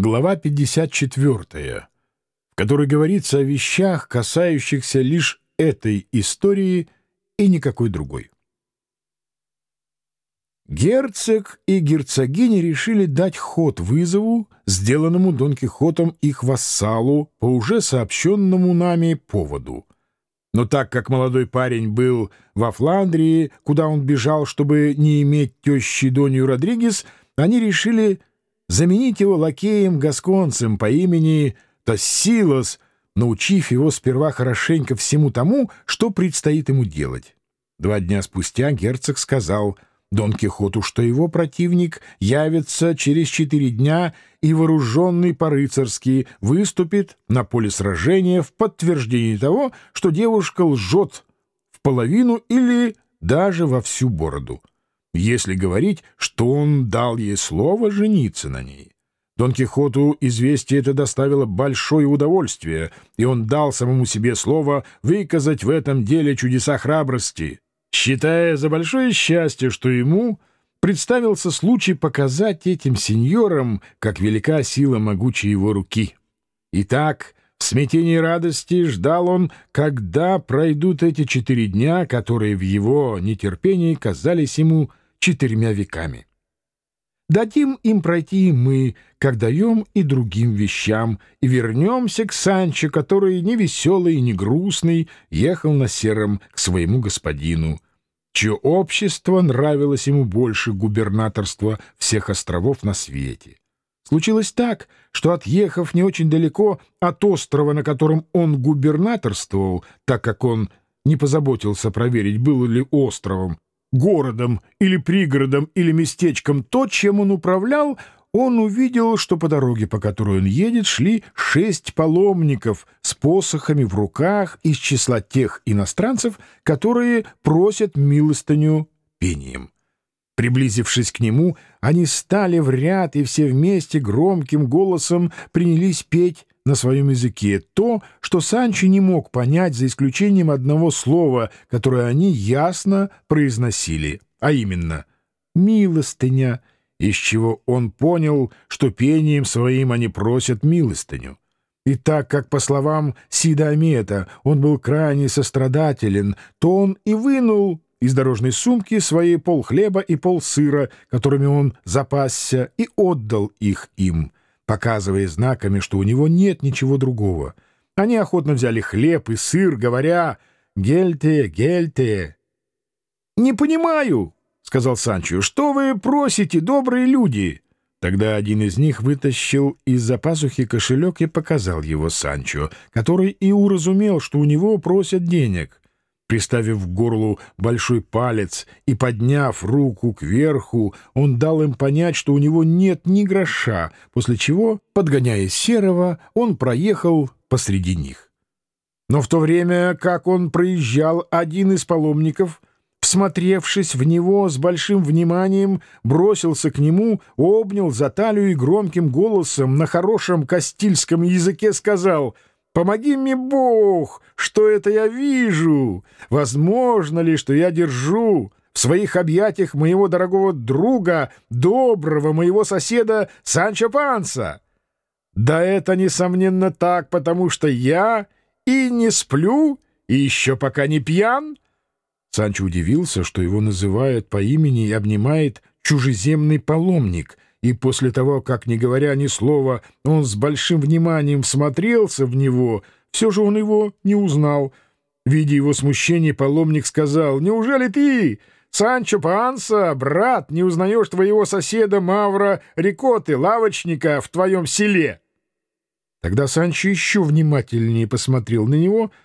Глава 54, в которой говорится о вещах, касающихся лишь этой истории и никакой другой. Герцог и герцогиня решили дать ход вызову, сделанному Дон Кихотом их вассалу по уже сообщенному нами поводу. Но так как молодой парень был во Фландрии, куда он бежал, чтобы не иметь тещи Донью Родригес, они решили заменить его лакеем-гасконцем по имени Тассилос, научив его сперва хорошенько всему тому, что предстоит ему делать. Два дня спустя герцог сказал — Дон Кихоту, что его противник явится через четыре дня и, вооруженный по-рыцарски, выступит на поле сражения в подтверждении того, что девушка лжет в половину или даже во всю бороду, если говорить, что он дал ей слово жениться на ней. Дон Кихоту известие это доставило большое удовольствие, и он дал самому себе слово выказать в этом деле чудеса храбрости считая за большое счастье, что ему представился случай показать этим сеньорам, как велика сила могучей его руки. Итак, в смятении радости ждал он, когда пройдут эти четыре дня, которые в его нетерпении казались ему четырьмя веками. Дадим им пройти мы, как даем и другим вещам, и вернемся к Санчо, который не веселый и не грустный ехал на сером к своему господину, чье общество нравилось ему больше губернаторства всех островов на свете. Случилось так, что, отъехав не очень далеко от острова, на котором он губернаторствовал, так как он не позаботился проверить, был ли островом, городом или пригородом или местечком то, чем он управлял, он увидел, что по дороге, по которой он едет, шли шесть паломников с посохами в руках из числа тех иностранцев, которые просят милостыню пением. Приблизившись к нему, они стали в ряд и все вместе громким голосом принялись петь на своем языке то, что Санчо не мог понять за исключением одного слова, которое они ясно произносили, а именно «милостыня», из чего он понял, что пением своим они просят милостыню. И так как, по словам Сида он был крайне сострадателен, то он и вынул из дорожной сумки свои пол хлеба и пол сыра, которыми он запасся, и отдал их им, показывая знаками, что у него нет ничего другого. Они охотно взяли хлеб и сыр, говоря «Гельте, гельте». «Не понимаю», сказал Санчо. — Что вы просите, добрые люди? Тогда один из них вытащил из-за пазухи кошелек и показал его Санчо, который и уразумел, что у него просят денег. Приставив к горлу большой палец и подняв руку кверху, он дал им понять, что у него нет ни гроша, после чего, подгоняя серого, он проехал посреди них. Но в то время, как он проезжал, один из паломников — всмотревшись в него с большим вниманием, бросился к нему, обнял за талию и громким голосом на хорошем кастильском языке сказал «Помоги мне, Бог, что это я вижу! Возможно ли, что я держу в своих объятиях моего дорогого друга, доброго моего соседа Санчо Панса?» «Да это, несомненно, так, потому что я и не сплю, и еще пока не пьян». Санчо удивился, что его называют по имени и обнимает чужеземный паломник, и после того, как, не говоря ни слова, он с большим вниманием всмотрелся в него, все же он его не узнал. Видя его смущение, паломник сказал, «Неужели ты, Санчо Панса, брат, не узнаешь твоего соседа Мавра Рикоты, лавочника в твоем селе?» Тогда Санчо еще внимательнее посмотрел на него —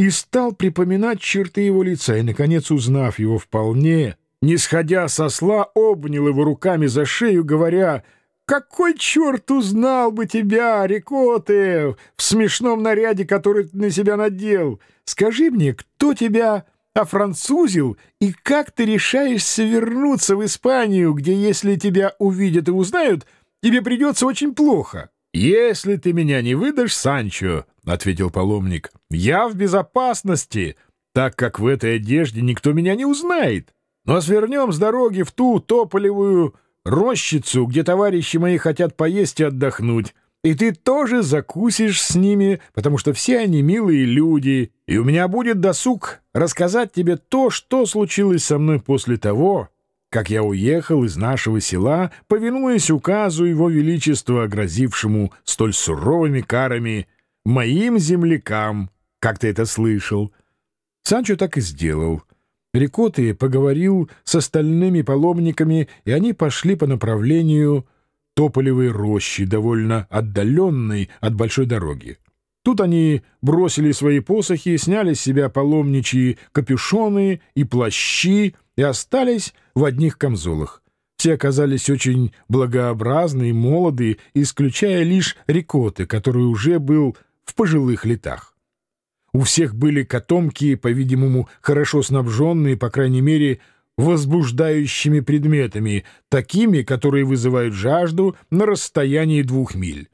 и стал припоминать черты его лица, и, наконец, узнав его вполне, не сходя со сла, обнял его руками за шею, говоря «Какой черт узнал бы тебя, Рикоте, в смешном наряде, который ты на себя надел? Скажи мне, кто тебя офранцузил, и как ты решаешься вернуться в Испанию, где, если тебя увидят и узнают, тебе придется очень плохо?» «Если ты меня не выдашь, Санчо, — ответил паломник, — я в безопасности, так как в этой одежде никто меня не узнает. Но свернем с дороги в ту тополевую рощицу, где товарищи мои хотят поесть и отдохнуть, и ты тоже закусишь с ними, потому что все они милые люди, и у меня будет досуг рассказать тебе то, что случилось со мной после того, как я уехал из нашего села, повинуясь указу Его Величества, грозившему столь суровыми карами моим землякам, как ты это слышал. Санчо так и сделал. Рикоты поговорил с остальными паломниками, и они пошли по направлению тополевой рощи, довольно отдаленной от большой дороги. Тут они бросили свои посохи, сняли с себя паломничьи капюшоны и плащи и остались в одних камзолах. Все оказались очень благообразны и молоды, исключая лишь Рикоты, который уже был в пожилых летах. У всех были котомки, по-видимому, хорошо снабженные, по крайней мере, возбуждающими предметами, такими, которые вызывают жажду на расстоянии двух миль.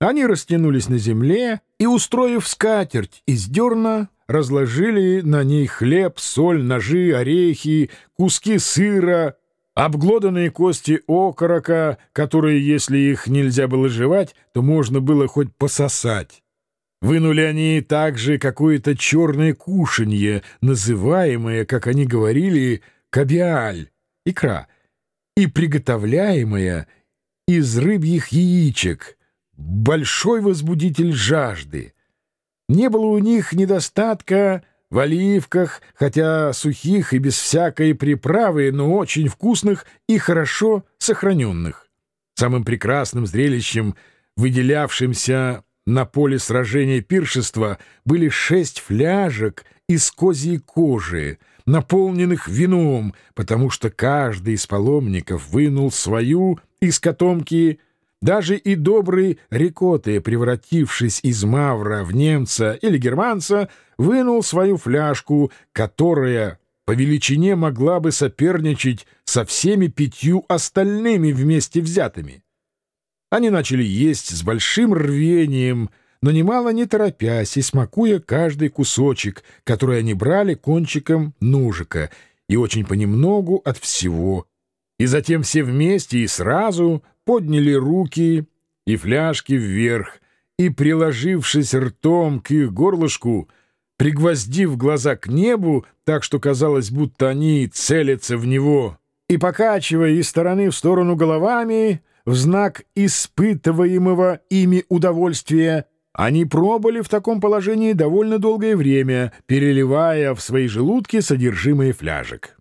Они растянулись на земле и, устроив скатерть из дерна, разложили на ней хлеб, соль, ножи, орехи, куски сыра, обглоданные кости окорока, которые, если их нельзя было жевать, то можно было хоть пососать. Вынули они также какое-то черное кушанье, называемое, как они говорили, кабиаль, икра, и приготовляемая из рыбьих яичек, большой возбудитель жажды. Не было у них недостатка в оливках, хотя сухих и без всякой приправы, но очень вкусных и хорошо сохраненных. Самым прекрасным зрелищем, выделявшимся на поле сражения пиршества, были шесть фляжек из козьей кожи — наполненных вином, потому что каждый из паломников вынул свою из котомки, даже и добрый Рикоте, превратившись из мавра в немца или германца, вынул свою фляжку, которая по величине могла бы соперничать со всеми пятью остальными вместе взятыми. Они начали есть с большим рвением — но немало не торопясь и смакуя каждый кусочек, который они брали кончиком ножика, и очень понемногу от всего. И затем все вместе и сразу подняли руки и фляжки вверх, и, приложившись ртом к их горлышку, пригвоздив глаза к небу, так что казалось, будто они целятся в него, и, покачивая из стороны в сторону головами, в знак испытываемого ими удовольствия, они пробыли в таком положении довольно долгое время, переливая в свои желудки содержимое фляжек.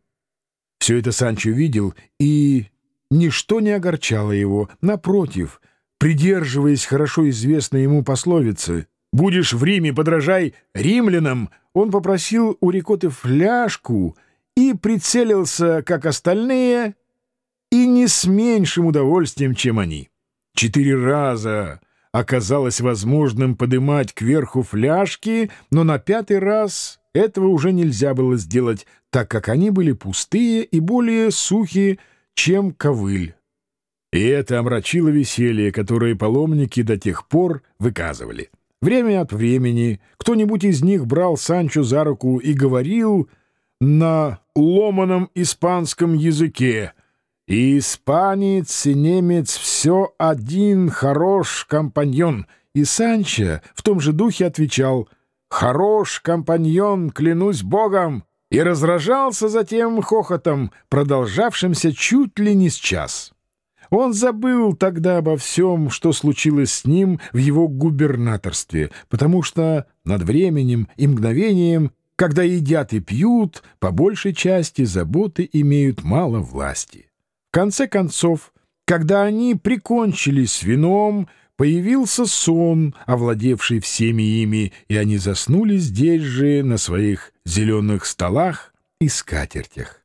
Все это Санчо видел, и ничто не огорчало его. Напротив, придерживаясь хорошо известной ему пословицы «Будешь в Риме, подражай римлянам», он попросил у Рикоты фляжку и прицелился, как остальные, и не с меньшим удовольствием, чем они. Четыре раза оказалось возможным подымать кверху фляжки, но на пятый раз этого уже нельзя было сделать, так как они были пустые и более сухие, чем ковыль. И это омрачило веселье, которое паломники до тех пор выказывали. Время от времени кто-нибудь из них брал Санчо за руку и говорил на ломаном испанском языке — и испанец, и немец — все один хорош компаньон. И Санчо в том же духе отвечал «Хорош компаньон, клянусь богом!» и разражался затем хохотом, продолжавшимся чуть ли не с час. Он забыл тогда обо всем, что случилось с ним в его губернаторстве, потому что над временем и мгновением, когда едят и пьют, по большей части заботы имеют мало власти конце концов, когда они прикончили с вином, появился сон, овладевший всеми ими, и они заснули здесь же, на своих зеленых столах и скатертях.